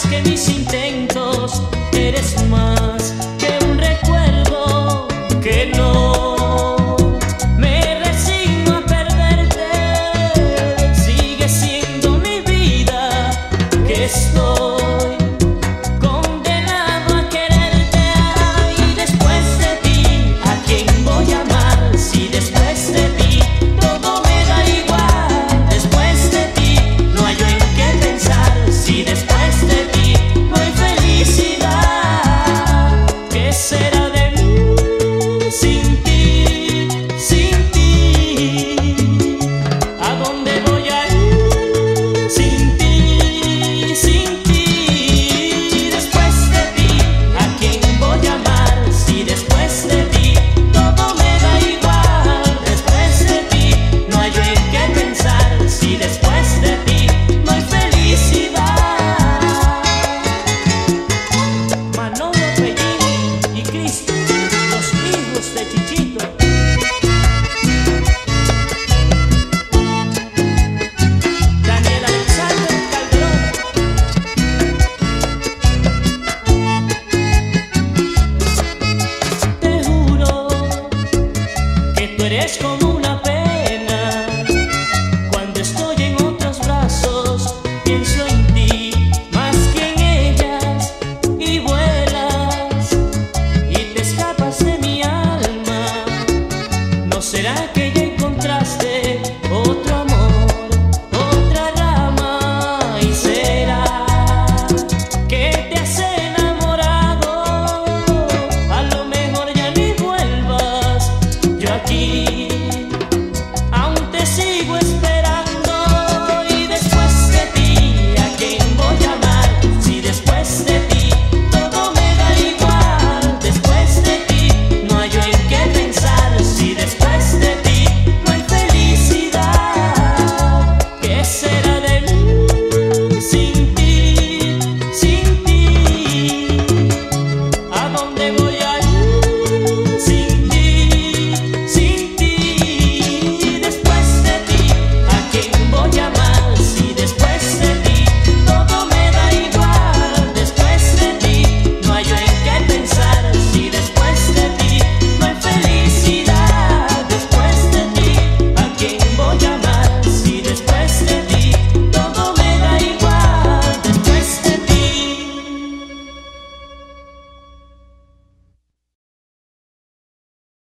See this eres como